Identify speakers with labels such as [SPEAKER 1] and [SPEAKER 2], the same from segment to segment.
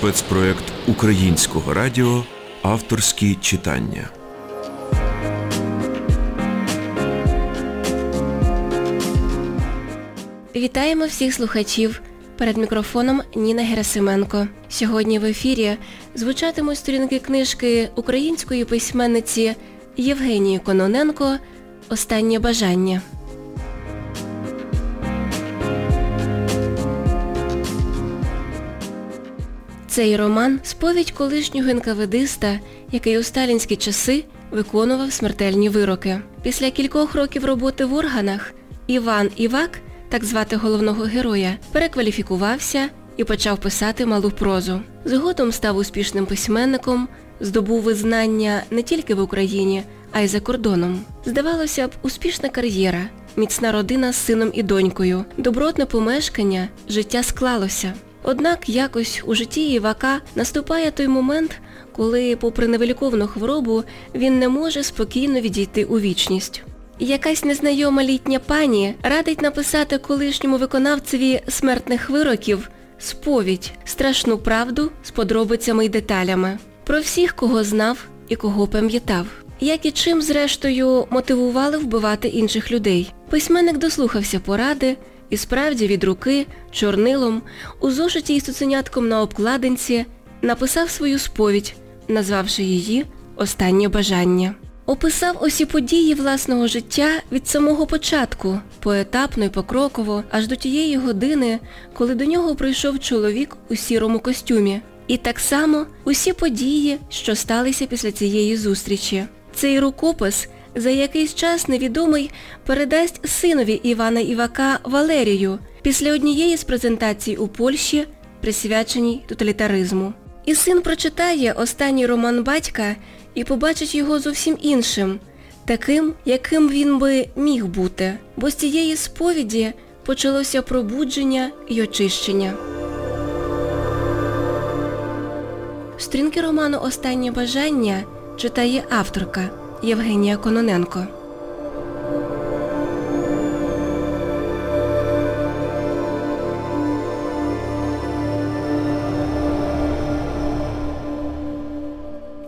[SPEAKER 1] спецпроект Українського радіо Авторські читання.
[SPEAKER 2] Вітаємо всіх слухачів. Перед мікрофоном Ніна Герасименко. Сьогодні в ефірі звучатимуть сторінки книжки української письменниці Євгенії Кононенко Останнє бажання. Цей роман сповідь колишнього НКВДиста, який у сталінські часи виконував смертельні вироки. Після кількох років роботи в органах Іван Івак, так звати головного героя, перекваліфікувався і почав писати малу прозу. Згодом став успішним письменником, здобув визнання не тільки в Україні, а й за кордоном. Здавалося б, успішна кар'єра, міцна родина з сином і донькою, добротне помешкання, життя склалося. Однак якось у житті Івака наступає той момент, коли, попри невиліковну хворобу, він не може спокійно відійти у вічність. Якась незнайома літня пані радить написати колишньому виконавцеві смертних вироків сповідь, страшну правду з подробицями й деталями. Про всіх, кого знав і кого пам'ятав. Як і чим, зрештою, мотивували вбивати інших людей. Письменник дослухався поради і справді від руки, чорнилом, у зошиті із цуценятком на обкладинці написав свою сповідь, назвавши її Останнє бажання. Описав усі події власного життя від самого початку, поетапно й покроково, аж до тієї години, коли до нього прийшов чоловік у сірому костюмі. І так само усі події, що сталися після цієї зустрічі. Цей рукопис за якийсь час невідомий передасть синові Івана Івака Валерію після однієї з презентацій у Польщі, присвяченій тоталітаризму. І син прочитає останній роман батька і побачить його зовсім іншим, таким, яким він би міг бути, бо з цієї сповіді почалося пробудження й очищення. Стрінки роману Останнє бажання читає авторка Євгенія Кононенко.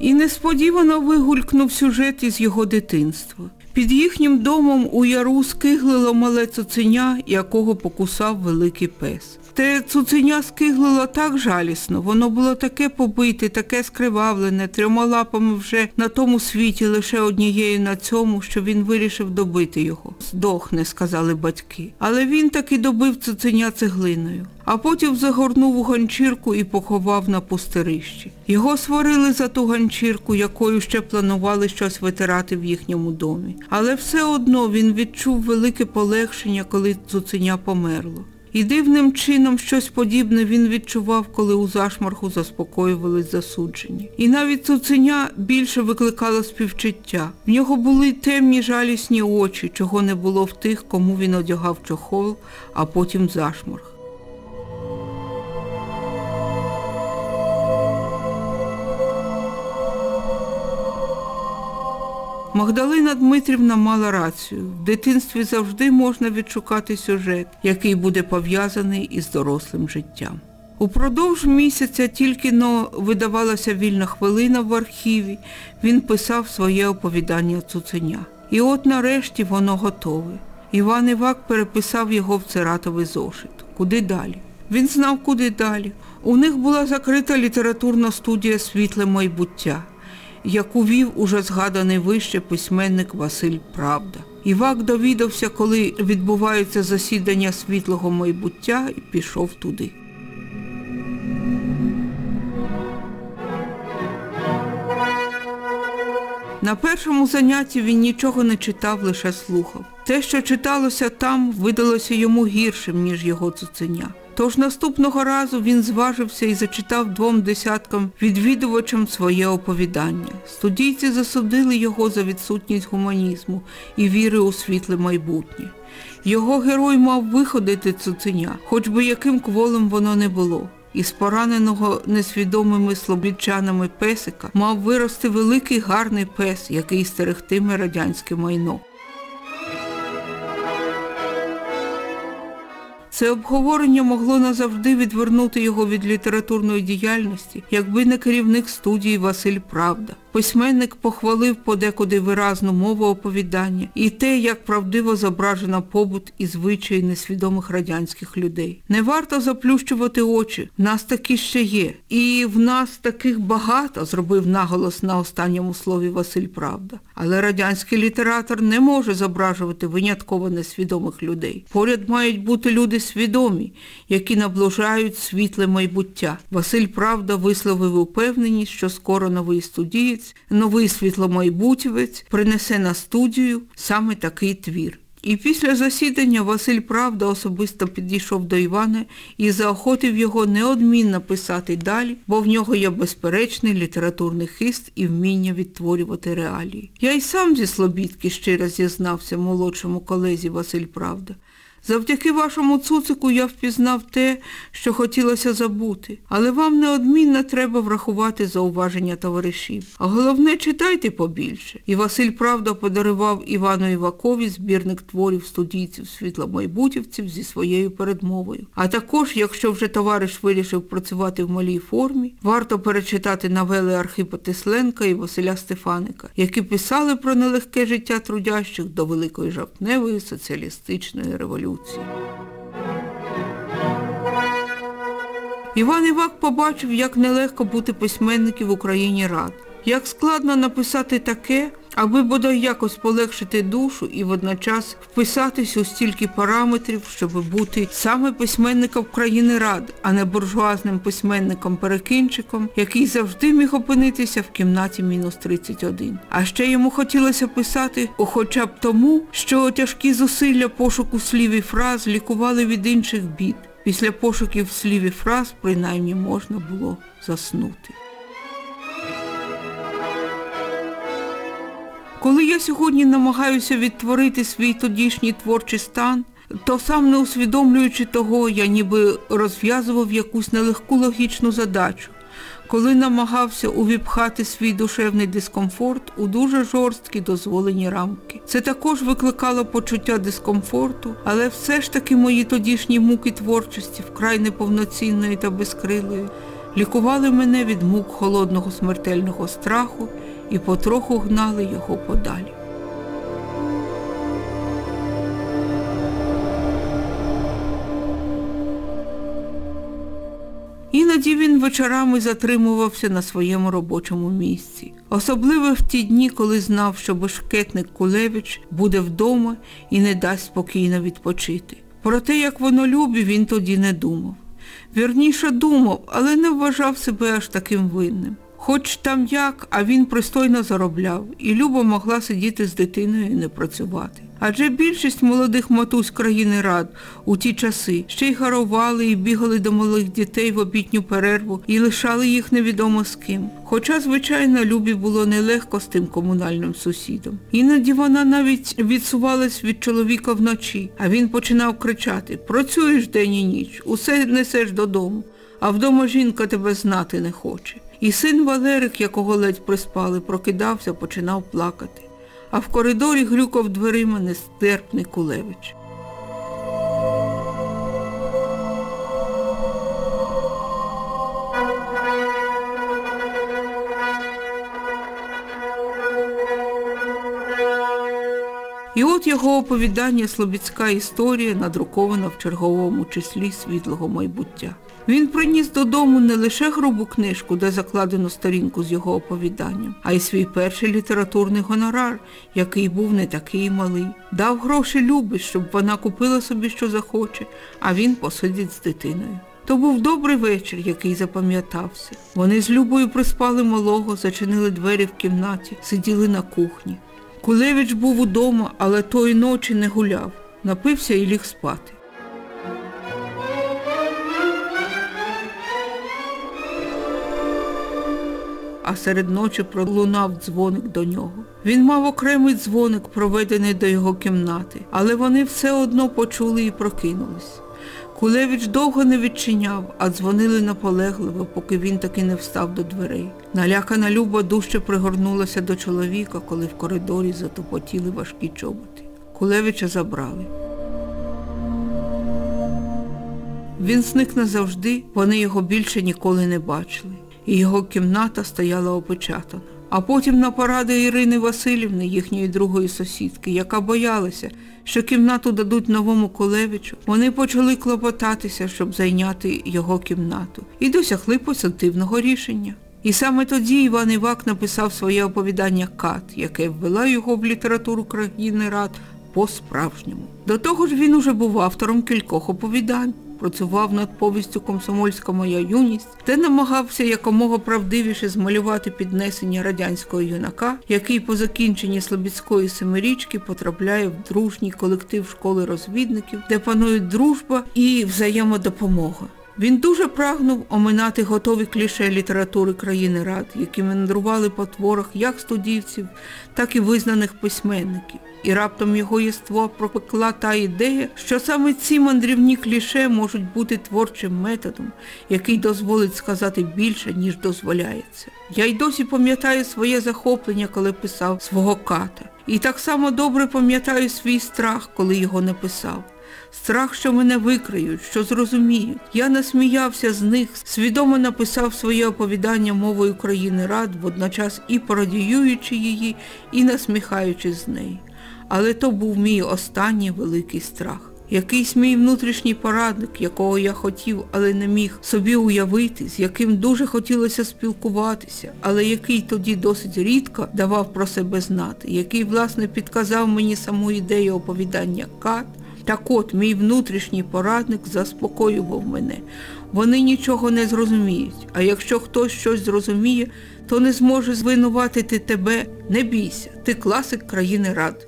[SPEAKER 3] І несподівано вигулькнув сюжет із його дитинства. Під їхнім домом у яру скиглило мале цуценя, якого покусав великий пес. Те цуценя скиглило так жалісно, воно було таке побите, таке скривавлене, трьома лапами вже на тому світі, лише однією на цьому, що він вирішив добити його. Здохне, сказали батьки. Але він таки добив цуценя цеглиною. А потім загорнув у ганчірку і поховав на пустирищі. Його сварили за ту ганчірку, якою ще планували щось витирати в їхньому домі. Але все одно він відчув велике полегшення, коли цуценя померло. І дивним чином щось подібне він відчував, коли у зашмарху заспокоювались засуджені. І навіть цуценя більше викликало співчуття. В нього були темні жалісні очі, чого не було в тих, кому він одягав чохол, а потім зашморг. Магдалина Дмитрівна мала рацію. В дитинстві завжди можна відшукати сюжет, який буде пов'язаний із дорослим життям. Упродовж місяця тільки но видавалася вільна хвилина в архіві, він писав своє оповідання цуценя. І от нарешті воно готове. Іван Івак переписав його в цератовий зошит. Куди далі? Він знав, куди далі. У них була закрита літературна студія Світле майбуття яку вів уже згаданий вище письменник Василь Правда. Івак довідався, коли відбуваються засідання світлого майбуття і пішов туди. На першому занятті він нічого не читав, лише слухав. Те, що читалося там, видалося йому гіршим, ніж його цуценя. Тож наступного разу він зважився і зачитав двом десяткам відвідувачам своє оповідання. Студійці засудили його за відсутність гуманізму і віри у світле майбутнє. Його герой мав виходити цуценя, хоч би яким кволим воно не було. Із пораненого несвідомими слобідчанами песика мав вирости великий гарний пес, який стерегтиме радянське майно. Це обговорення могло назавжди відвернути його від літературної діяльності, якби не керівник студії Василь Правда. Письменник похвалив подекуди виразну мову оповідання і те, як правдиво зображено побут і звичаї несвідомих радянських людей. Не варто заплющувати очі, в нас такі ще є. І в нас таких багато, зробив наголос на останньому слові Василь Правда. Але радянський літератор не може зображувати винятково несвідомих людей. Поряд мають бути люди свідомі, які наближають світле майбуття. Василь Правда висловив упевненість, що скоро новий студієць, новий світломайбутівець принесе на студію саме такий твір. І після засідання Василь Правда особисто підійшов до Івана і заохотив його неодмінно писати далі, бо в нього є безперечний літературний хист і вміння відтворювати реалії. Я й сам зі Слобідки раз зізнався молодшому колезі Василь Правда. Завдяки вашому цуцику я впізнав те, що хотілося забути, але вам неодмінно треба врахувати зауваження товаришів. А головне, читайте побільше. І Василь Правда подарував Івану Івакові збірник творів студійців світломайбутівців зі своєю передмовою. А також, якщо вже товариш вирішив працювати в малій формі, варто перечитати новели Архипа Тесленка і Василя Стефаника, які писали про нелегке життя трудящих до Великої жовтневої соціалістичної революції. Іван Івак побачив, як нелегко бути письменником в Україні рад. Як складно написати таке, аби бодай якось полегшити душу і водночас вписатись у стільки параметрів, щоб бути саме письменником країни рад, а не буржуазним письменником-перекинчиком, який завжди міг опинитися в кімнаті мінус 31. А ще йому хотілося писати хоча б тому, що тяжкі зусилля пошуку слів і фраз лікували від інших бід. Після пошуків слів і фраз принаймні можна було заснути. Коли я сьогодні намагаюся відтворити свій тодішній творчий стан, то сам не усвідомлюючи того, я ніби розв'язував якусь нелегку логічну задачу, коли намагався увіпхати свій душевний дискомфорт у дуже жорсткі дозволені рамки. Це також викликало почуття дискомфорту, але все ж таки мої тодішні муки творчості, вкрай неповноцінної та безкрилої, лікували мене від мук холодного смертельного страху і потроху гнали його подалі. Іноді він вечорами затримувався на своєму робочому місці. Особливо в ті дні, коли знав, що бешкетник Кулевич буде вдома і не дасть спокійно відпочити. Про те, як воно любі, він тоді не думав. Вірніше думав, але не вважав себе аж таким винним. Хоч там як, а він пристойно заробляв, і Люба могла сидіти з дитиною і не працювати. Адже більшість молодих матусь країни рад у ті часи ще й гарували і бігали до малих дітей в обідню перерву і лишали їх невідомо з ким. Хоча, звичайно, Любі було нелегко з тим комунальним сусідом. Іноді вона навіть відсувалась від чоловіка вночі, а він починав кричати Працюєш день і ніч, усе несеш додому, а вдома жінка тебе знати не хоче. І син Валерик, якого ледь приспали, прокидався, починав плакати. А в коридорі грюкав дверима нестерпний Кулевич. І от його оповідання Слобідська історія надрукована в черговому числі світлого майбуття. Він приніс додому не лише грубу книжку, де закладено сторінку з його оповіданням, а й свій перший літературний гонорар, який був не такий малий. Дав гроші Любі, щоб вона купила собі, що захоче, а він посидить з дитиною. То був добрий вечір, який запам'ятався. Вони з Любою приспали малого, зачинили двері в кімнаті, сиділи на кухні. Кулевич був удома, але тої ночі не гуляв. Напився і ліг спати. А серед ночі пролунав дзвоник до нього. Він мав окремий дзвоник, проведений до його кімнати, але вони все одно почули і прокинулись. Кулевич довго не відчиняв, а дзвонили наполегливо, поки він таки не встав до дверей. Налякана Люба дужче пригорнулася до чоловіка, коли в коридорі затопотіли важкі чоботи. Кулевича забрали. Він зник назавжди, вони його більше ніколи не бачили. І його кімната стояла опечатана. А потім на поради Ірини Васильівни, їхньої другої сусідки, яка боялася, що кімнату дадуть новому Колевичу, вони почали клопотатися, щоб зайняти його кімнату, і досягли позитивного рішення. І саме тоді Іван Івак написав своє оповідання Кат, яке ввела його в літературу країни рад по-справжньому. До того ж він уже був автором кількох оповідань, працював над повістю Комсомольська моя юність, де намагався якомога правдивіше змалювати піднесення радянського юнака, який по закінченні Слобідської семирічки потрапляє в дружній колектив школи розвідників, де панують дружба і взаємодопомога. Він дуже прагнув оминати готові кліше літератури країни рад, які мандрували по творах як студівців, так і визнаних письменників. І раптом його єство пропекла та ідея, що саме ці мандрівні кліше можуть бути творчим методом, який дозволить сказати більше, ніж дозволяється. Я й досі пам'ятаю своє захоплення, коли писав свого ката. І так само добре пам'ятаю свій страх, коли його написав. Страх, що мене викриють, що зрозуміють. Я насміявся з них, свідомо написав своє оповідання мовою країни рад, водночас і пародіюючи її, і насміхаючись з неї. Але то був мій останній великий страх. Якийсь мій внутрішній порадник, якого я хотів, але не міг собі уявити, з яким дуже хотілося спілкуватися, але який тоді досить рідко давав про себе знати, який, власне, підказав мені саму ідею оповідання Кат, так от, мій внутрішній порадник заспокоював мене. Вони нічого не зрозуміють, а якщо хтось щось зрозуміє, то не зможе звинуватити тебе. Не бійся, ти класик країни рад.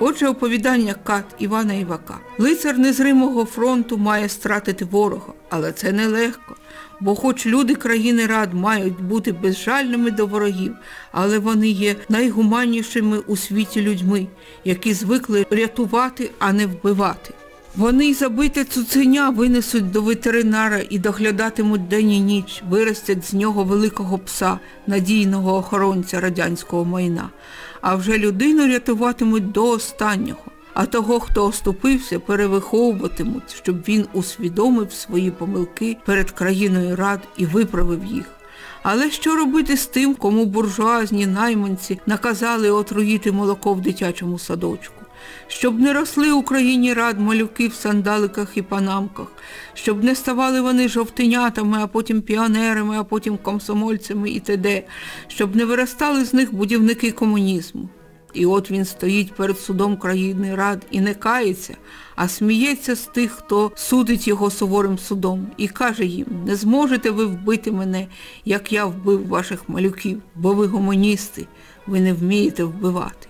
[SPEAKER 3] Отже, оповідання Кат Івана Івака. Лицар незримого фронту має стратити ворога, але це нелегко. Бо хоч люди країни рад мають бути безжальними до ворогів, але вони є найгуманнішими у світі людьми, які звикли рятувати, а не вбивати. Вони й забите цуценя винесуть до ветеринара і доглядатимуть день і ніч, виростять з нього великого пса, надійного охоронця радянського майна. А вже людину рятуватимуть до останнього. А того, хто оступився, перевиховуватимуть, щоб він усвідомив свої помилки перед країною рад і виправив їх. Але що робити з тим, кому буржуазні найманці наказали отруїти молоко в дитячому садочку? Щоб не росли у країні рад малюки в сандаликах і панамках, щоб не ставали вони жовтенятами, а потім піонерами, а потім комсомольцями і т.д., щоб не виростали з них будівники комунізму. І от він стоїть перед судом країни рад і не кається, а сміється з тих, хто судить його суворим судом, і каже їм, не зможете ви вбити мене, як я вбив ваших малюків, бо ви гуманісти, ви не вмієте вбивати.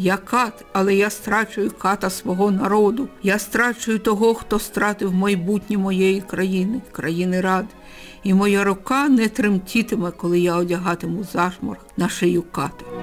[SPEAKER 3] Я кат, але я страчую ката свого народу. Я страчую того, хто стратив майбутнє моєї країни, країни рад. І моя рука не тремтітиме, коли я одягатиму зашморг на шию ката.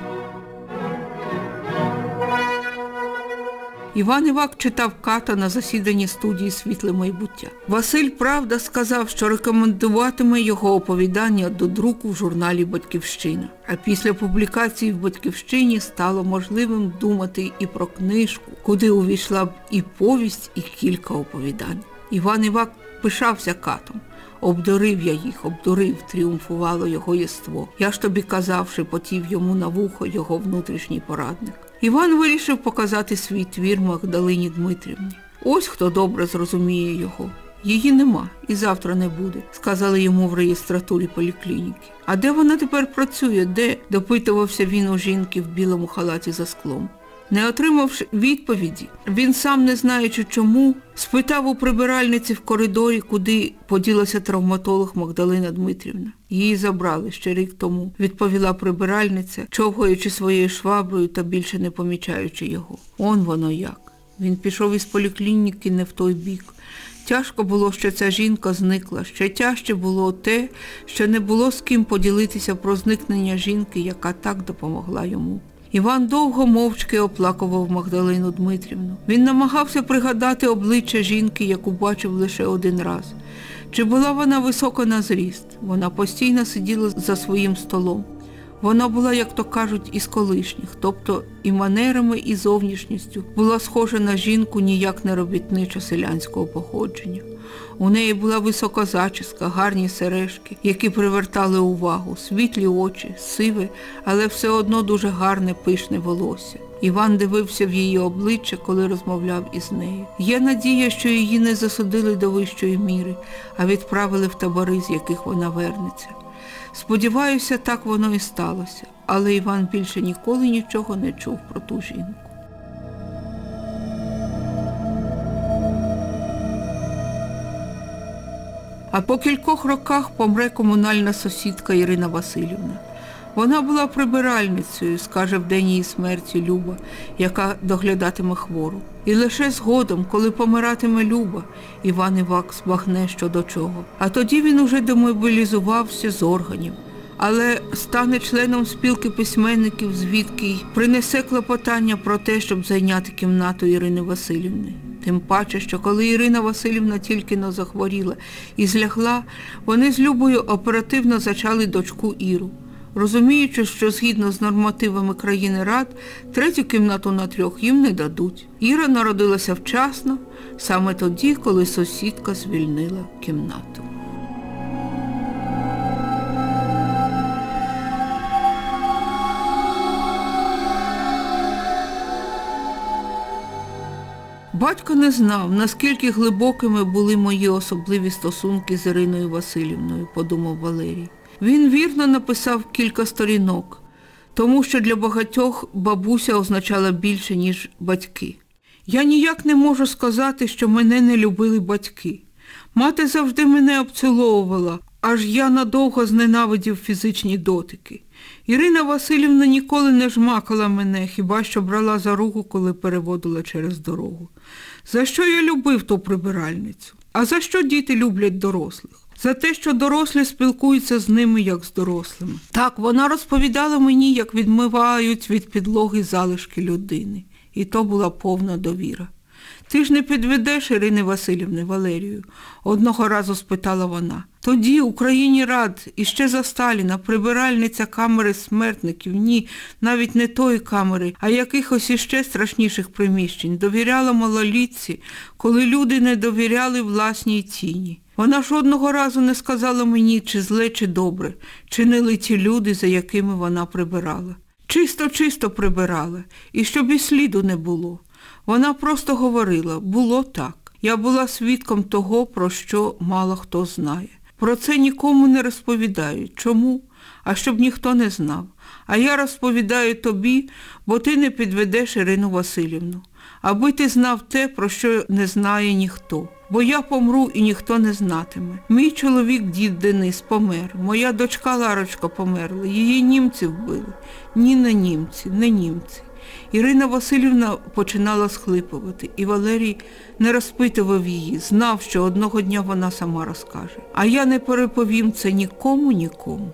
[SPEAKER 3] Іван Івак читав ката на засіданні студії Світле майбуття. Василь Правда сказав, що рекомендуватиме його оповідання до друку в журналі Батьківщина. А після публікації в Батьківщині стало можливим думати і про книжку, куди увійшла б і повість, і кілька оповідань. Іван Івак пишався катом. Обдурив я їх, обдурив, тріумфувало його єство. Я ж тобі казав, шепотів йому на вухо його внутрішній порадник. Іван вирішив показати свій твір Магдалині Дмитрівні. Ось хто добре зрозуміє його. Її нема і завтра не буде, сказали йому в реєстратурі поліклініки. А де вона тепер працює? Де? допитувався він у жінки в білому халаті за склом. Не отримавши відповіді, він сам не знаючи чому, спитав у прибиральниці в коридорі, куди поділася травматолог Магдалина Дмитрівна. Її забрали ще рік тому, відповіла прибиральниця, човгаючи своєю шваброю та більше не помічаючи його. Он воно як. Він пішов із поліклініки не в той бік. Тяжко було, що ця жінка зникла. Ще тяжче було те, що не було з ким поділитися про зникнення жінки, яка так допомогла йому. Іван довго мовчки оплакував Магдалину Дмитрівну. Він намагався пригадати обличчя жінки, яку бачив лише один раз. Чи була вона висока на зріст? Вона постійно сиділа за своїм столом. Вона була, як то кажуть, із колишніх, тобто і манерами, і зовнішністю була схожа на жінку ніяк не робітничо селянського походження. У неї була висока зачіска, гарні сережки, які привертали увагу, світлі очі, сиве, але все одно дуже гарне пишне волосся. Іван дивився в її обличчя, коли розмовляв із нею. Є надія, що її не засудили до вищої міри, а відправили в табори, з яких вона вернеться. Сподіваюся, так воно і сталося, але Іван більше ніколи нічого не чув про ту жінку. А по кількох роках помре комунальна сусідка Ірина Васильівна. Вона була прибиральницею, скаже в день її смерті Люба, яка доглядатиме хвору. І лише згодом, коли помиратиме Люба, Іван Івак збагне що до чого. А тоді він уже демобілізувався з органів. Але стане членом спілки письменників, звідки й принесе клопотання про те, щоб зайняти кімнату Ірини Васильівни. Тим паче, що коли Ірина Васильівна тільки но захворіла і злягла, вони з Любою оперативно зачали дочку Іру. Розуміючи, що згідно з нормативами країни рад, третю кімнату на трьох їм не дадуть. Іра народилася вчасно, саме тоді, коли сусідка звільнила кімнату. Батько не знав, наскільки глибокими були мої особливі стосунки з Іриною Васильівною, подумав Валерій. Він вірно написав кілька сторінок, тому що для багатьох бабуся означала більше, ніж батьки. Я ніяк не можу сказати, що мене не любили батьки. Мати завжди мене обціловувала, аж я надовго зненавидів фізичні дотики. Ірина Васильівна ніколи не жмакала мене, хіба що брала за руку, коли переводила через дорогу. За що я любив ту прибиральницю? А за що діти люблять дорослих? За те, що дорослі спілкуються з ними, як з дорослими. Так, вона розповідала мені, як відмивають від підлоги залишки людини. І то була повна довіра. Ти ж не підведеш Ірини Васильівни Валерію? Одного разу спитала вона. Тоді Україні рад, іще за Сталіна, прибиральниця камери смертників, ні, навіть не тої камери, а якихось іще страшніших приміщень, довіряла малолітці, коли люди не довіряли власній тіні. Вона жодного разу не сказала мені, чи зле, чи добре, чинили ті люди, за якими вона прибирала. Чисто-чисто прибирала, і щоб і сліду не було. Вона просто говорила, було так. Я була свідком того, про що мало хто знає. Про це нікому не розповідають. Чому? А щоб ніхто не знав. А я розповідаю тобі, бо ти не підведеш Ірину Васильівну. Аби ти знав те, про що не знає ніхто. Бо я помру і ніхто не знатиме. Мій чоловік, дід Денис, помер. Моя дочка Ларочка померла. Її німці вбили. Ні, не німці, не німці. Ірина Васильівна починала схлипувати, і Валерій не розпитував її, знав, що одного дня вона сама розкаже. А я не переповім це нікому, нікому.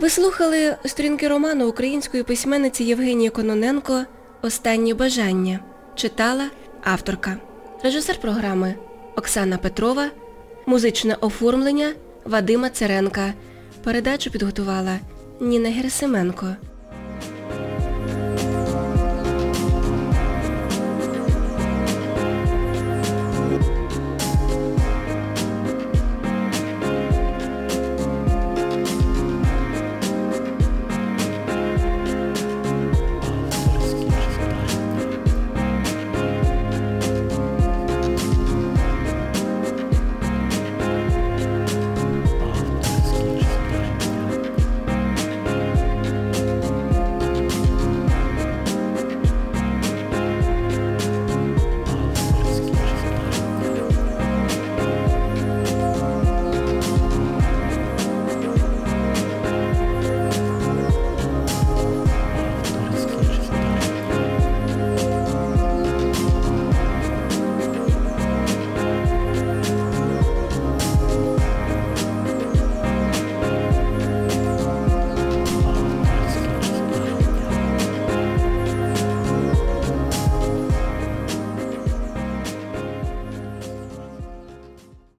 [SPEAKER 2] Ви слухали сторінки роману української письменниці Євгенії Кононенко Останнє бажання. Читала авторка. Режисер програми Оксана Петрова. Музичне оформлення Вадима Церенка. Передачу підготувала Ніна Герасименко.